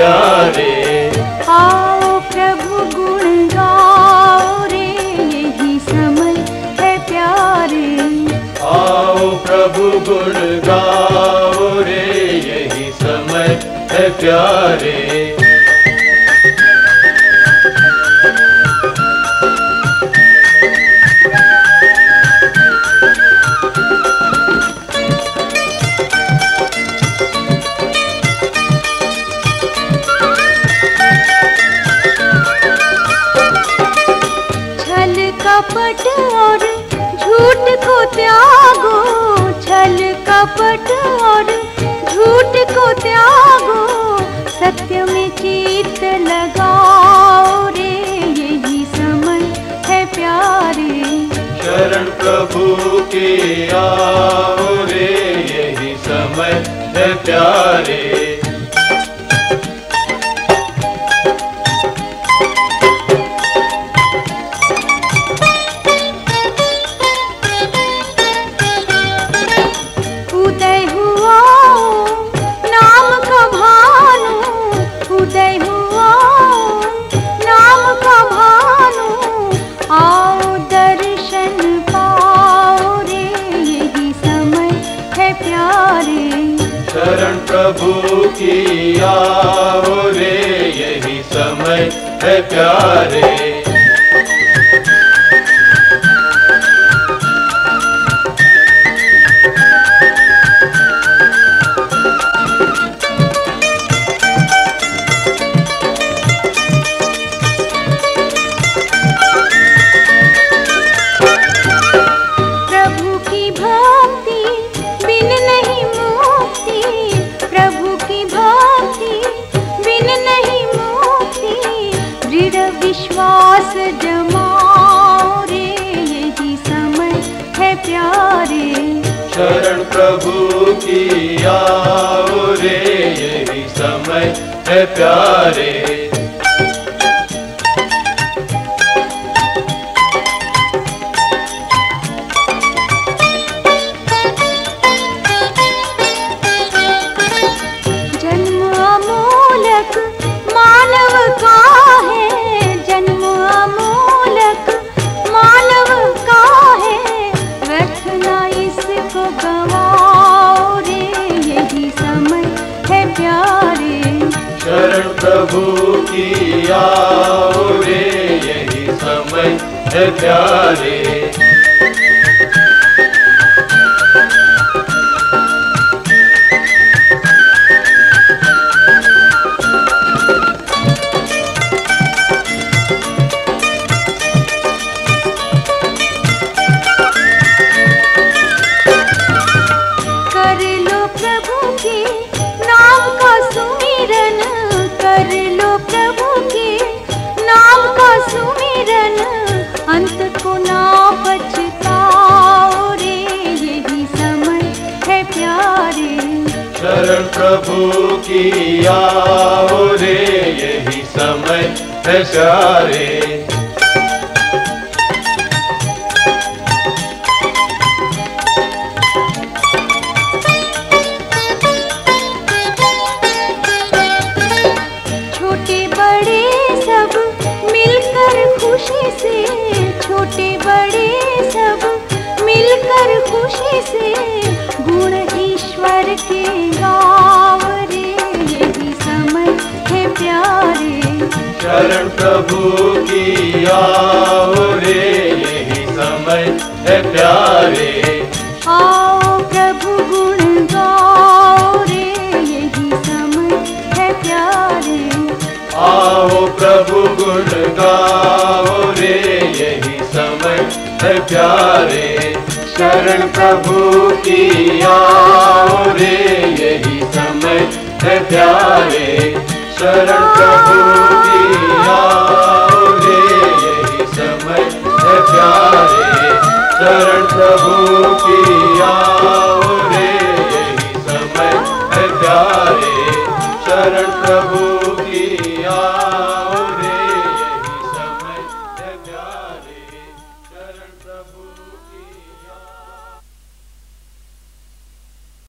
प्यारे आओ प्रभु गुण गाओ रे यही समय है प्यारे। आओ प्रभु गुण गाओ रे यही समय है प्यारे। कपट और झूठ को त्यागो, छल कपट और झूठ को त्यागो, सत्य में चित लगाओ रे, यही समय है प्यारे। शरण प्रभु के आओ रे, यही समय है प्यारे। प्रभु की आओ रे यही समय है प्यारे। विश्वास जमाओ रे यही समय है प्यारे। शरण प्रभु की आओ रे यही समय है प्यारे। प्रभु की आओ रे यही समय है प्यारे। प्रभु की आओ रे यही समय है प्यारे प्रभु की आओ रे यही समय है प्यारे। आओ प्रभु गुण गाओ रे यही समय है प्यारे। आओ प्रभु गुण गाओ रे यही समय है प्यारे। शरण प्रभु की आओ रे यही समय है प्यारे। शरण प्रभु प्यारे शरण प्रभु की आ